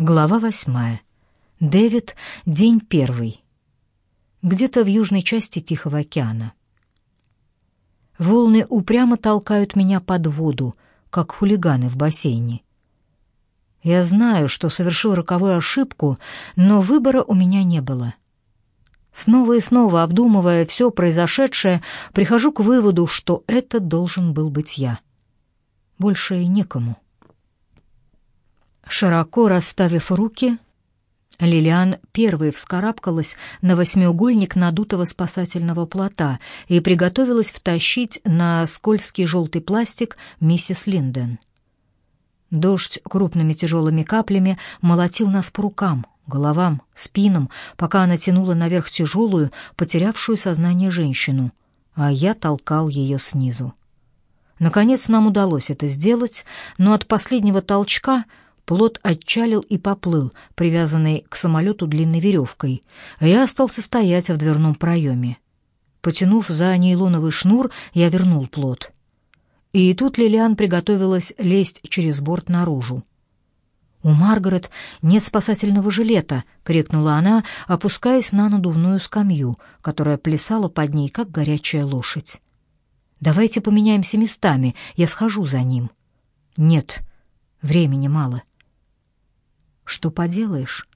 Глава восьмая. Дэвид, день первый. Где-то в южной части Тихого океана. Волны упрямо толкают меня под воду, как хулиганы в бассейне. Я знаю, что совершил роковую ошибку, но выбора у меня не было. Снова и снова обдумывая все произошедшее, прихожу к выводу, что это должен был быть я. Больше и некому. Широко расставив руки, Лилиан первой вскарабкалась на восьмиугольник надутого спасательного плота и приготовилась втащить на скользкий желтый пластик миссис Линден. Дождь крупными тяжелыми каплями молотил нас по рукам, головам, спинам, пока она тянула наверх тяжелую, потерявшую сознание женщину, а я толкал ее снизу. Наконец нам удалось это сделать, но от последнего толчка — Плот отчалил и поплыл, привязанный к самолету длинной веревкой, я остался стоять в дверном проеме. Потянув за нейлоновый шнур, я вернул плот. И тут Лилиан приготовилась лезть через борт наружу. «У Маргарет нет спасательного жилета!» — крикнула она, опускаясь на надувную скамью, которая плясала под ней, как горячая лошадь. «Давайте поменяемся местами, я схожу за ним». «Нет, времени мало». Что поделаешь?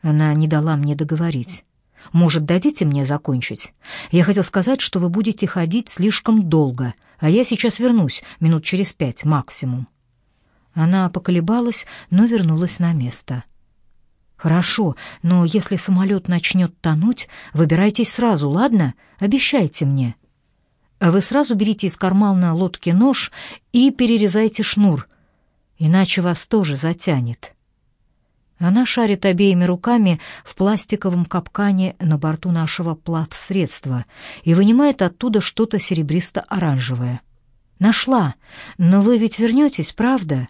Она не дала мне договорить. Может, дадите мне закончить? Я хотел сказать, что вы будете ходить слишком долго, а я сейчас вернусь, минут через пять максимум. Она поколебалась, но вернулась на место. Хорошо, но если самолет начнет тонуть, выбирайтесь сразу, ладно? Обещайте мне. А вы сразу берите из кармана лодки нож и перерезайте шнур, иначе вас тоже затянет. Она шарит обеими руками в пластиковом капкане на борту нашего плавсредства и вынимает оттуда что-то серебристо-оранжевое. «Нашла! Но вы ведь вернетесь, правда?»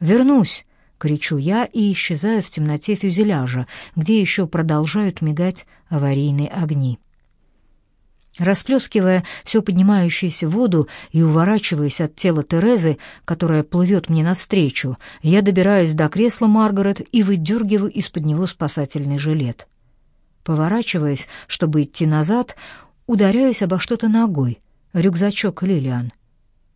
«Вернусь!» — кричу я и исчезаю в темноте фюзеляжа, где еще продолжают мигать аварийные огни. Расплескивая всю поднимающуюся воду и уворачиваясь от тела Терезы, которая плывет мне навстречу, я добираюсь до кресла Маргарет и выдергиваю из-под него спасательный жилет. Поворачиваясь, чтобы идти назад, ударяюсь обо что-то ногой, рюкзачок Лилиан.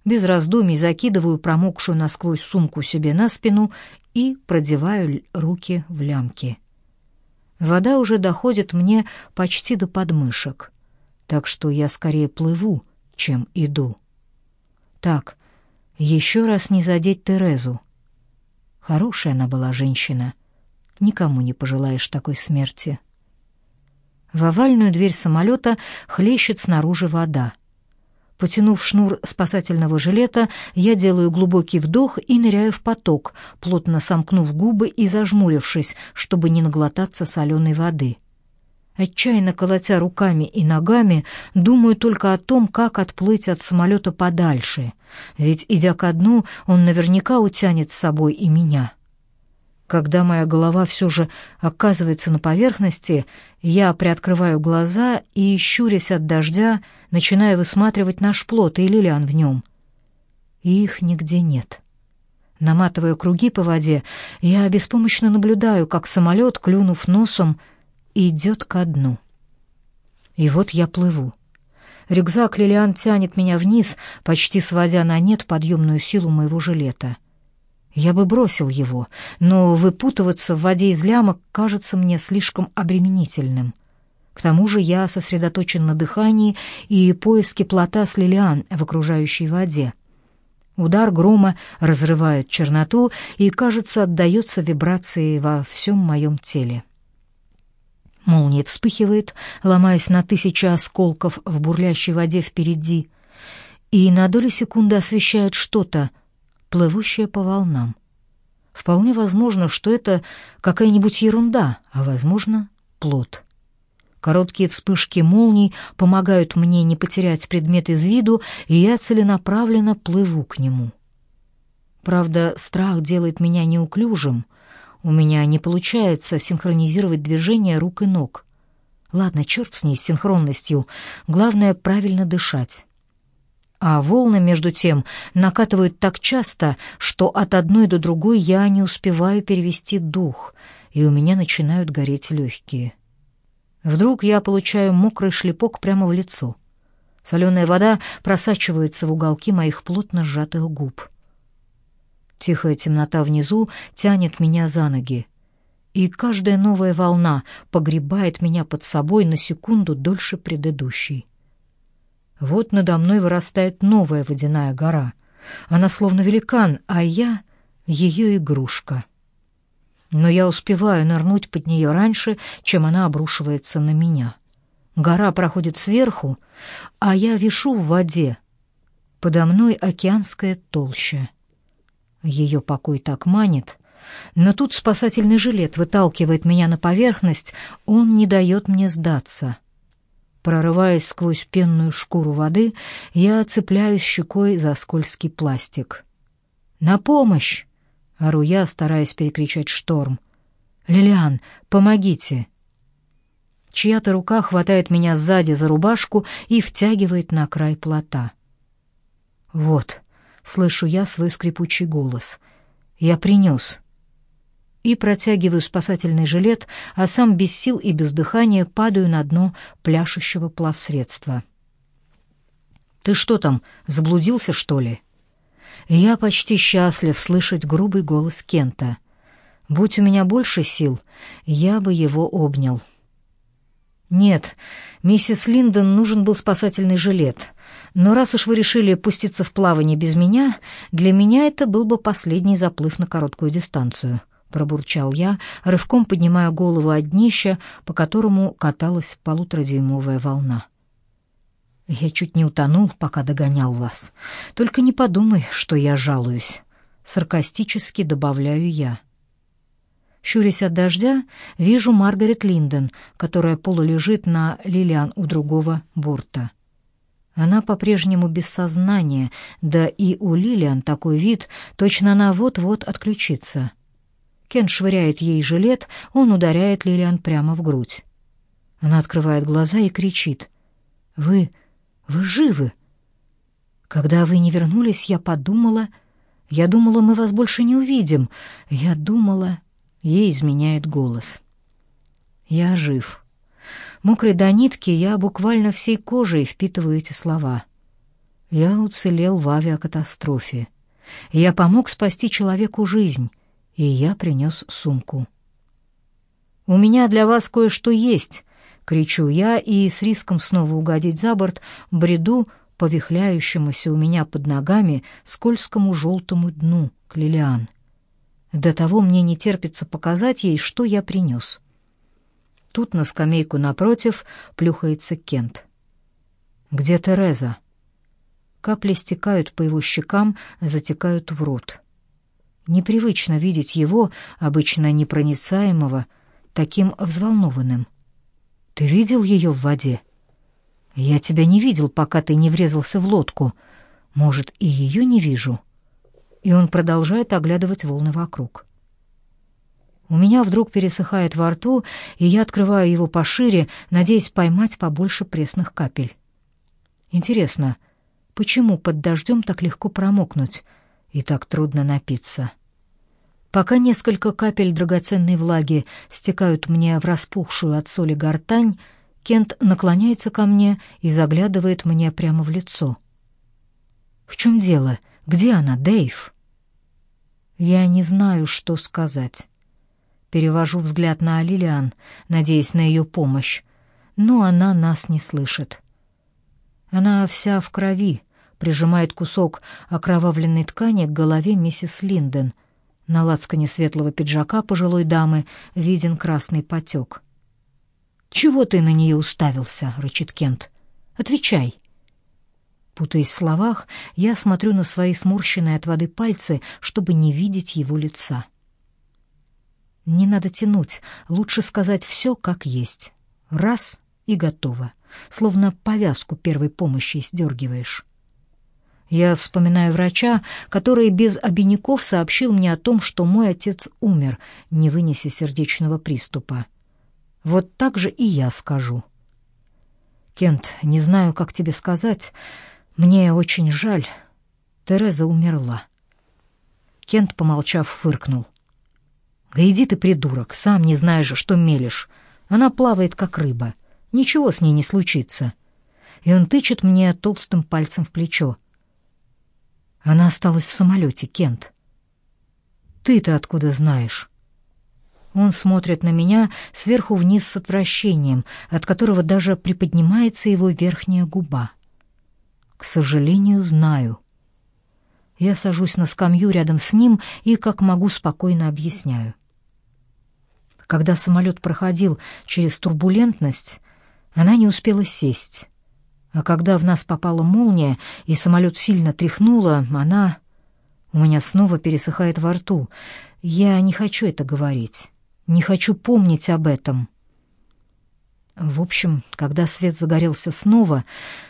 Без раздумий закидываю промокшую насквозь сумку себе на спину и продеваю руки в лямки. Вода уже доходит мне почти до подмышек так что я скорее плыву, чем иду. Так, еще раз не задеть Терезу. Хорошая она была женщина. Никому не пожелаешь такой смерти. В овальную дверь самолета хлещет снаружи вода. Потянув шнур спасательного жилета, я делаю глубокий вдох и ныряю в поток, плотно сомкнув губы и зажмурившись, чтобы не наглотаться соленой воды. Отчаянно колотя руками и ногами, думаю только о том, как отплыть от самолета подальше, ведь, идя ко дну, он наверняка утянет с собой и меня. Когда моя голова все же оказывается на поверхности, я приоткрываю глаза и, щурясь от дождя, начинаю высматривать наш плот и Лилиан в нем. Их нигде нет. Наматывая круги по воде, я беспомощно наблюдаю, как самолет, клюнув носом, идет ко дну. И вот я плыву. Рюкзак Лилиан тянет меня вниз, почти сводя на нет подъемную силу моего жилета. Я бы бросил его, но выпутываться в воде из лямок кажется мне слишком обременительным. К тому же я сосредоточен на дыхании и поиске плота с Лилиан в окружающей воде. Удар грома разрывает черноту и, кажется, отдается вибрации во всем моем теле. Молния вспыхивает, ломаясь на тысячи осколков в бурлящей воде впереди, и на долю секунды освещает что-то, плывущее по волнам. Вполне возможно, что это какая-нибудь ерунда, а, возможно, плод. Короткие вспышки молний помогают мне не потерять предмет из виду, и я целенаправленно плыву к нему. Правда, страх делает меня неуклюжим — у меня не получается синхронизировать движения рук и ног. Ладно, черт с ней, с синхронностью. Главное — правильно дышать. А волны, между тем, накатывают так часто, что от одной до другой я не успеваю перевести дух, и у меня начинают гореть легкие. Вдруг я получаю мокрый шлепок прямо в лицо. Соленая вода просачивается в уголки моих плотно сжатых губ. Тихая темнота внизу тянет меня за ноги, и каждая новая волна погребает меня под собой на секунду дольше предыдущей. Вот надо мной вырастает новая водяная гора. Она словно великан, а я — ее игрушка. Но я успеваю нырнуть под нее раньше, чем она обрушивается на меня. Гора проходит сверху, а я вишу в воде. Подо мной океанская толща. Ее покой так манит, но тут спасательный жилет выталкивает меня на поверхность, он не дает мне сдаться — Прорываясь сквозь пенную шкуру воды, я цепляюсь щекой за скользкий пластик. «На помощь!» — ору я, стараясь перекричать шторм. «Лилиан, помогите!» Чья-то рука хватает меня сзади за рубашку и втягивает на край плота. «Вот», — слышу я свой скрипучий голос, — «я принес» и протягиваю спасательный жилет, а сам без сил и без дыхания падаю на дно пляшущего плавсредства. «Ты что там, заблудился, что ли?» Я почти счастлив слышать грубый голос Кента. Будь у меня больше сил, я бы его обнял. «Нет, миссис Линдон нужен был спасательный жилет. Но раз уж вы решили пуститься в плавание без меня, для меня это был бы последний заплыв на короткую дистанцию». — пробурчал я, рывком поднимая голову от днища, по которому каталась полуторадюймовая волна. «Я чуть не утонул, пока догонял вас. Только не подумай, что я жалуюсь». Саркастически добавляю я. Щурясь от дождя, вижу Маргарет Линден, которая полулежит на Лилиан у другого борта. Она по-прежнему без сознания, да и у Лилиан такой вид, точно она вот-вот отключится. Кен швыряет ей жилет, он ударяет Лилиан прямо в грудь. Она открывает глаза и кричит. «Вы... вы живы?» «Когда вы не вернулись, я подумала... Я думала, мы вас больше не увидим. Я думала...» Ей изменяет голос. «Я жив». Мокрый до нитки, я буквально всей кожей впитываю эти слова. Я уцелел в авиакатастрофе. Я помог спасти человеку жизнь и я принес сумку. «У меня для вас кое-что есть!» — кричу я, и с риском снова угодить за борт бреду по вихляющемуся у меня под ногами скользкому желтому дну к Лилиан. До того мне не терпится показать ей, что я принес. Тут на скамейку напротив плюхается Кент. «Где Тереза?» Капли стекают по его щекам, затекают в рот. Непривычно видеть его, обычно непроницаемого, таким взволнованным. «Ты видел ее в воде?» «Я тебя не видел, пока ты не врезался в лодку. Может, и ее не вижу?» И он продолжает оглядывать волны вокруг. У меня вдруг пересыхает во рту, и я открываю его пошире, надеясь поймать побольше пресных капель. Интересно, почему под дождем так легко промокнуть и так трудно напиться?» Пока несколько капель драгоценной влаги стекают мне в распухшую от соли гортань, Кент наклоняется ко мне и заглядывает мне прямо в лицо. «В чем дело? Где она, Дэйв?» Я не знаю, что сказать. Перевожу взгляд на Лилиан, надеясь на ее помощь, но она нас не слышит. Она вся в крови, прижимает кусок окровавленной ткани к голове миссис Линден — на лацкане светлого пиджака пожилой дамы виден красный потек. «Чего ты на нее уставился?» — рычит Кент. «Отвечай». Путаясь в словах, я смотрю на свои сморщенные от воды пальцы, чтобы не видеть его лица. Не надо тянуть, лучше сказать все как есть. Раз — и готово, словно повязку первой помощи сдергиваешь. Я вспоминаю врача, который без обиняков сообщил мне о том, что мой отец умер, не вынеся сердечного приступа. Вот так же и я скажу. Кент, не знаю, как тебе сказать. Мне очень жаль. Тереза умерла. Кент, помолчав, фыркнул. «Да иди ты, придурок, сам не знаешь, что мелешь. Она плавает, как рыба. Ничего с ней не случится». И он тычет мне толстым пальцем в плечо. Она осталась в самолете, Кент. Ты-то откуда знаешь? Он смотрит на меня сверху вниз с отвращением, от которого даже приподнимается его верхняя губа. К сожалению, знаю. Я сажусь на скамью рядом с ним и, как могу, спокойно объясняю. Когда самолет проходил через турбулентность, она не успела сесть. А когда в нас попала молния и самолет сильно тряхнуло, она... У меня снова пересыхает во рту. Я не хочу это говорить. Не хочу помнить об этом. В общем, когда свет загорелся снова,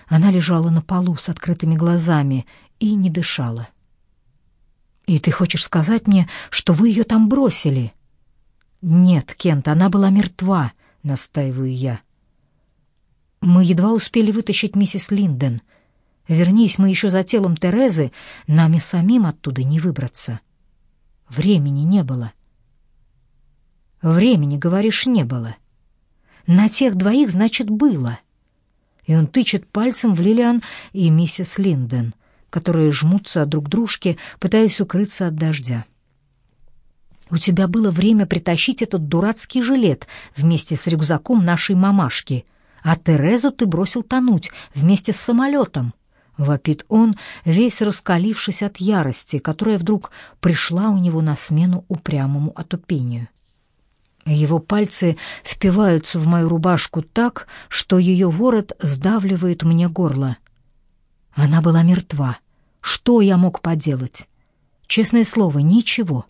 она лежала на полу с открытыми глазами и не дышала. «И ты хочешь сказать мне, что вы ее там бросили?» «Нет, Кент, она была мертва», — настаиваю я. «Мы едва успели вытащить миссис Линден. Вернись мы еще за телом Терезы, нами самим оттуда не выбраться. Времени не было». «Времени, говоришь, не было». На тех двоих, значит, было. И он тычет пальцем в Лилиан и миссис Линден, которые жмутся друг к дружке, пытаясь укрыться от дождя. У тебя было время притащить этот дурацкий жилет вместе с рюкзаком нашей мамашки, а Терезу ты бросил тонуть вместе с самолетом. Вопит он, весь раскалившись от ярости, которая вдруг пришла у него на смену упрямому отупению. Его пальцы впиваются в мою рубашку так, что ее ворот сдавливает мне горло. Она была мертва. Что я мог поделать? Честное слово, ничего.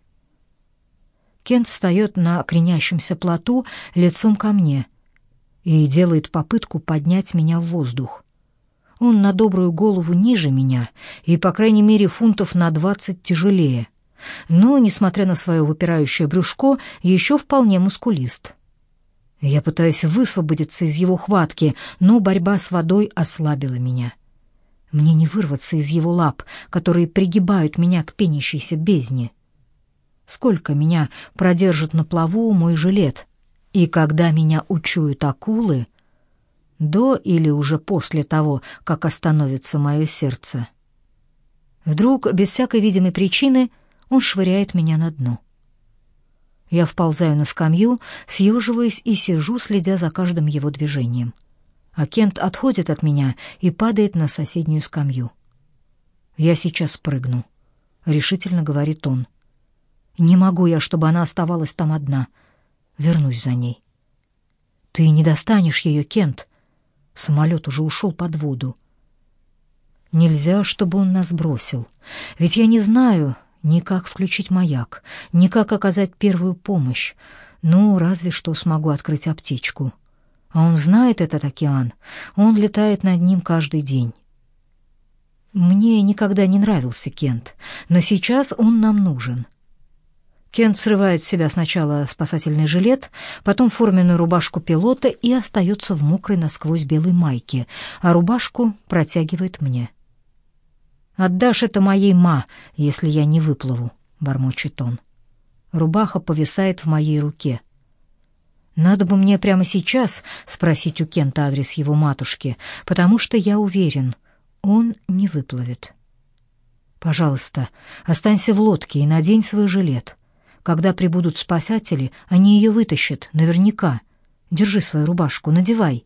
Кент встает на кренящемся плоту лицом ко мне и делает попытку поднять меня в воздух. Он на добрую голову ниже меня и, по крайней мере, фунтов на двадцать тяжелее — но, несмотря на свое выпирающее брюшко, еще вполне мускулист. Я пытаюсь высвободиться из его хватки, но борьба с водой ослабила меня. Мне не вырваться из его лап, которые пригибают меня к пенящейся бездне. Сколько меня продержит на плаву мой жилет? И когда меня учуют акулы, до или уже после того, как остановится мое сердце? Вдруг, без всякой видимой причины, он швыряет меня на дно. Я вползаю на скамью, съеживаясь и сижу, следя за каждым его движением. А Кент отходит от меня и падает на соседнюю скамью. «Я сейчас прыгну», — решительно говорит он. «Не могу я, чтобы она оставалась там одна. Вернусь за ней». «Ты не достанешь ее, Кент. Самолет уже ушел под воду». «Нельзя, чтобы он нас бросил. Ведь я не знаю, ни как включить маяк, ни как оказать первую помощь. Ну, разве что смогу открыть аптечку. А он знает этот океан. Он летает над ним каждый день. Мне никогда не нравился Кент, но сейчас он нам нужен. Кент срывает с себя сначала спасательный жилет, потом форменную рубашку пилота и остается в мокрой насквозь белой майке, а рубашку протягивает мне. Отдашь это моей ма, если я не выплыву, бормочет он. Рубаха повисает в моей руке. Надо бы мне прямо сейчас спросить у Кента адрес его матушки, потому что я уверен, он не выплывет. Пожалуйста, останься в лодке и надень свой жилет. Когда прибудут спасатели, они ее вытащат, наверняка. Держи свою рубашку, надевай.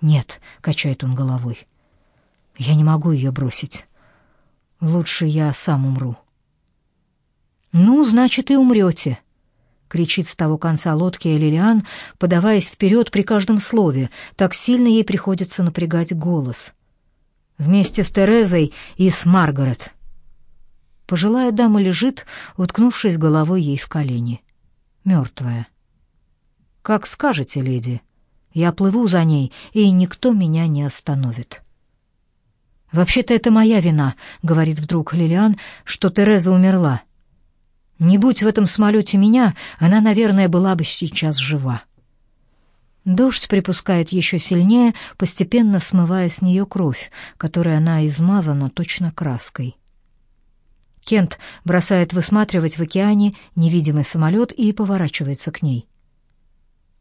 Нет, качает он головой. Я не могу ее бросить. Лучше я сам умру. Ну, значит, и умрете, кричит с того конца лодки Лилиан, подаваясь вперед при каждом слове, так сильно ей приходится напрягать голос. Вместе с Терезой и с Маргарет. Пожилая дама лежит, уткнувшись головой ей в колени, мертвая. Как скажете, леди. Я плыву за ней, и никто меня не остановит. «Вообще-то это моя вина», — говорит вдруг Лилиан, — «что Тереза умерла. Не будь в этом самолете меня, она, наверное, была бы сейчас жива». Дождь припускает еще сильнее, постепенно смывая с нее кровь, которой она измазана точно краской. Кент бросает высматривать в океане невидимый самолет и поворачивается к ней.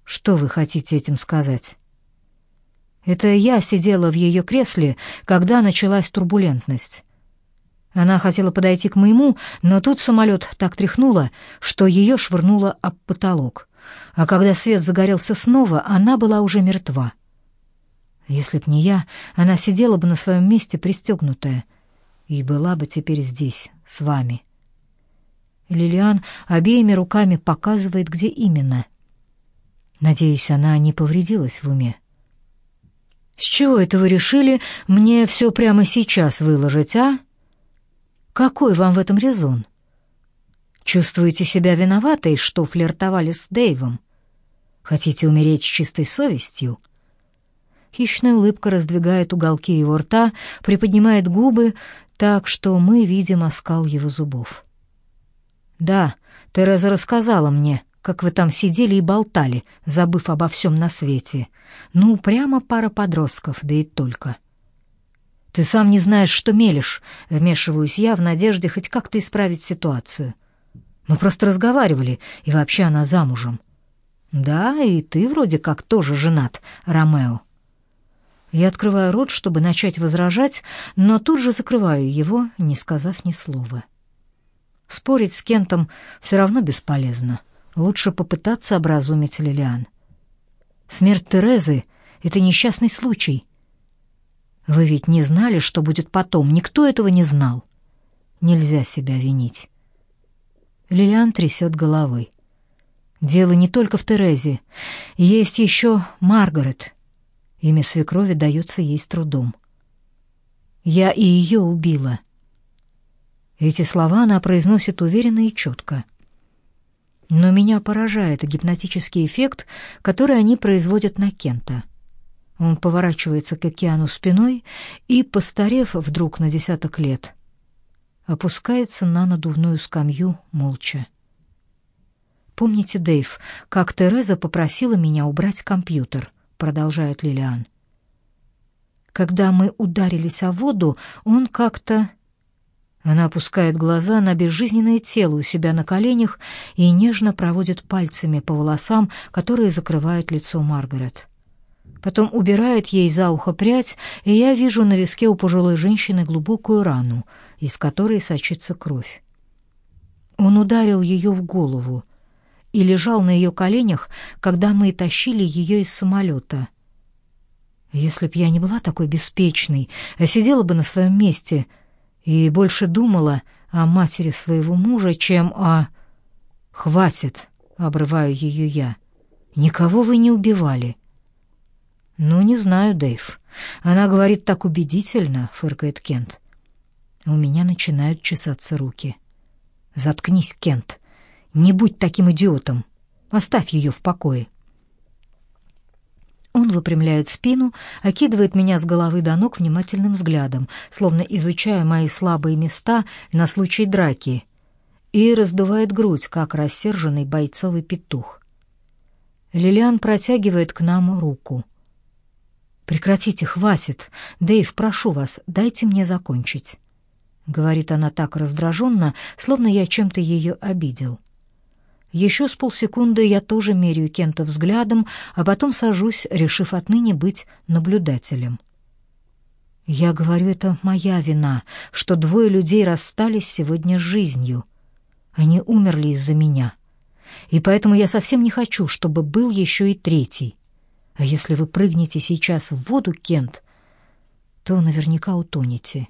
«Что вы хотите этим сказать?» «Это я сидела в ее кресле, когда началась турбулентность. Она хотела подойти к моему, но тут самолет так тряхнуло, что ее швырнуло об потолок. А когда свет загорелся снова, она была уже мертва. Если б не я, она сидела бы на своем месте пристегнутая и была бы теперь здесь, с вами. Лилиан обеими руками показывает, где именно. Надеюсь, она не повредилась в уме. «С чего это вы решили мне все прямо сейчас выложить, а?» Какой вам в этом резон? Чувствуете себя виноватой, что флиртовали с Дэйвом? Хотите умереть с чистой совестью? Хищная улыбка раздвигает уголки его рта, приподнимает губы так, что мы видим оскал его зубов. Да, Тереза рассказала мне, как вы там сидели и болтали, забыв обо всем на свете. Ну, прямо пара подростков, да и только. Ты сам не знаешь, что мелешь, вмешиваюсь я в надежде хоть как-то исправить ситуацию. Мы просто разговаривали, и вообще она замужем. Да, и ты вроде как тоже женат, Ромео. Я открываю рот, чтобы начать возражать, но тут же закрываю его, не сказав ни слова. Спорить с Кентом все равно бесполезно. Лучше попытаться образумить Лилиан. Смерть Терезы — это несчастный случай — вы ведь не знали, что будет потом. Никто этого не знал. Нельзя себя винить. Лилиан трясет головой. Дело не только в Терезе. Есть еще Маргарет. Имя свекрови дается ей с трудом. Я и ее убила. Эти слова она произносит уверенно и четко. Но меня поражает гипнотический эффект, который они производят на Кента — он поворачивается к океану спиной и, постарев вдруг на десяток лет, опускается на надувную скамью молча. Помните, Дэйв, как Тереза попросила меня убрать компьютер, продолжает Лилиан. Когда мы ударились о воду, он как-то Она опускает глаза на безжизненное тело у себя на коленях и нежно проводит пальцами по волосам, которые закрывают лицо Маргарет потом убирает ей за ухо прядь, и я вижу на виске у пожилой женщины глубокую рану, из которой сочится кровь. Он ударил ее в голову и лежал на ее коленях, когда мы тащили ее из самолета. Если б я не была такой беспечной, а сидела бы на своем месте и больше думала о матери своего мужа, чем о... «Хватит!» — обрываю ее я. «Никого вы не убивали. «Ну, не знаю, Дэйв. Она говорит так убедительно», — фыркает Кент. У меня начинают чесаться руки. «Заткнись, Кент. Не будь таким идиотом. Оставь ее в покое». Он выпрямляет спину, окидывает меня с головы до ног внимательным взглядом, словно изучая мои слабые места на случай драки, и раздувает грудь, как рассерженный бойцовый петух. Лилиан протягивает к нам руку — Прекратите, хватит. Дэйв, прошу вас, дайте мне закончить. Говорит она так раздраженно, словно я чем-то ее обидел. Еще с полсекунды я тоже меряю Кента взглядом, а потом сажусь, решив отныне быть наблюдателем. Я говорю, это моя вина, что двое людей расстались сегодня с жизнью. Они умерли из-за меня. И поэтому я совсем не хочу, чтобы был еще и третий. А если вы прыгнете сейчас в воду, Кент, то наверняка утонете.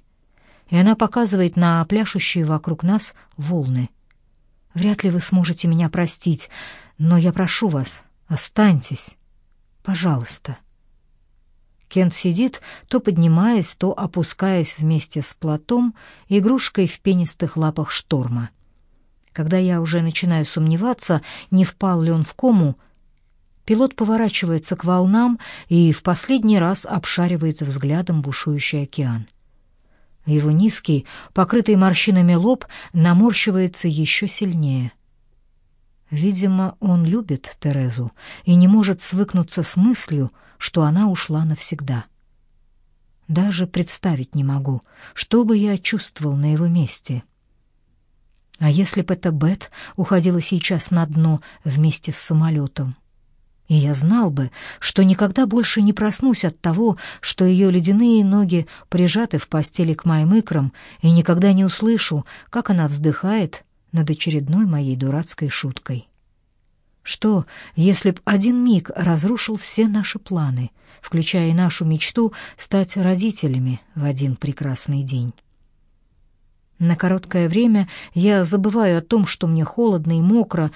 И она показывает на пляшущие вокруг нас волны. Вряд ли вы сможете меня простить, но я прошу вас, останьтесь. Пожалуйста. Кент сидит, то поднимаясь, то опускаясь вместе с плотом, игрушкой в пенистых лапах шторма. Когда я уже начинаю сомневаться, не впал ли он в кому, Пилот поворачивается к волнам и в последний раз обшаривает взглядом бушующий океан. Его низкий, покрытый морщинами лоб наморщивается еще сильнее. Видимо, он любит Терезу и не может свыкнуться с мыслью, что она ушла навсегда. Даже представить не могу, что бы я чувствовал на его месте. А если бы эта Бет уходила сейчас на дно вместе с самолетом? И я знал бы, что никогда больше не проснусь от того, что ее ледяные ноги прижаты в постели к моим икрам, и никогда не услышу, как она вздыхает над очередной моей дурацкой шуткой. Что, если б один миг разрушил все наши планы, включая нашу мечту стать родителями в один прекрасный день? На короткое время я забываю о том, что мне холодно и мокро,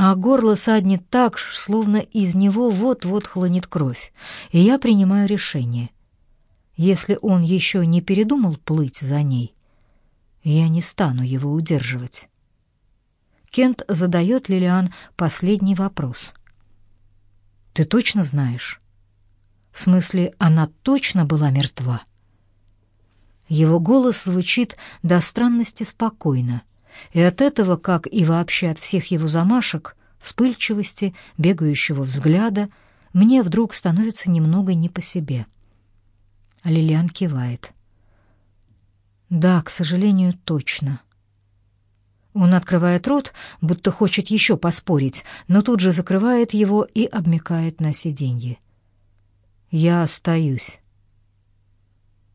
а горло саднет так, словно из него вот-вот хлынет кровь, и я принимаю решение. Если он еще не передумал плыть за ней, я не стану его удерживать. Кент задает Лилиан последний вопрос. «Ты точно знаешь?» «В смысле, она точно была мертва?» Его голос звучит до странности спокойно, и от этого, как и вообще от всех его замашек, вспыльчивости, бегающего взгляда, мне вдруг становится немного не по себе. Лилиан кивает. «Да, к сожалению, точно». Он открывает рот, будто хочет еще поспорить, но тут же закрывает его и обмякает на сиденье. «Я остаюсь».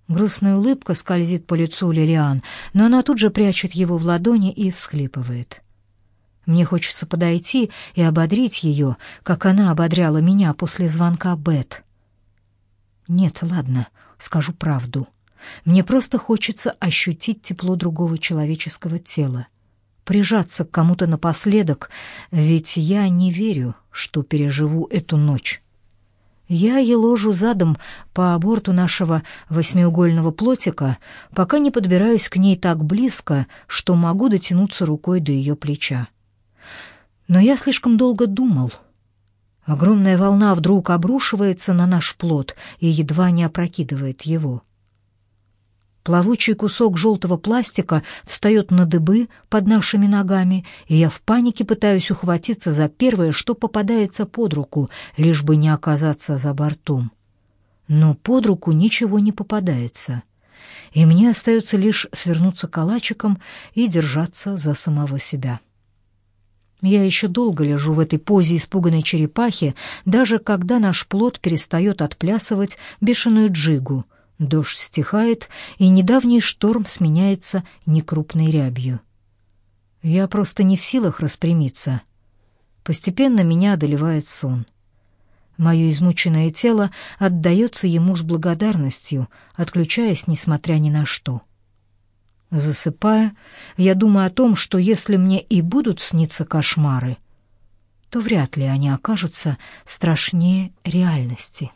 Грустная улыбка скользит по лицу Лилиан, но она тут же прячет его в ладони и всхлипывает. Мне хочется подойти и ободрить ее, как она ободряла меня после звонка Бет. Нет, ладно, скажу правду. Мне просто хочется ощутить тепло другого человеческого тела прижаться к кому-то напоследок, ведь я не верю, что переживу эту ночь. Я еложу задом по борту нашего восьмиугольного плотика, пока не подбираюсь к ней так близко, что могу дотянуться рукой до ее плеча. Но я слишком долго думал. Огромная волна вдруг обрушивается на наш плот и едва не опрокидывает его. Плавучий кусок желтого пластика встает на дыбы под нашими ногами, и я в панике пытаюсь ухватиться за первое, что попадается под руку, лишь бы не оказаться за бортом. Но под руку ничего не попадается, и мне остается лишь свернуться калачиком и держаться за самого себя. Я еще долго лежу в этой позе испуганной черепахи, даже когда наш плод перестает отплясывать бешеную джигу — Дождь стихает, и недавний шторм сменяется некрупной рябью. Я просто не в силах распрямиться. Постепенно меня одолевает сон. Мое измученное тело отдается ему с благодарностью, отключаясь несмотря ни на что. Засыпая, я думаю о том, что если мне и будут сниться кошмары, то вряд ли они окажутся страшнее реальности.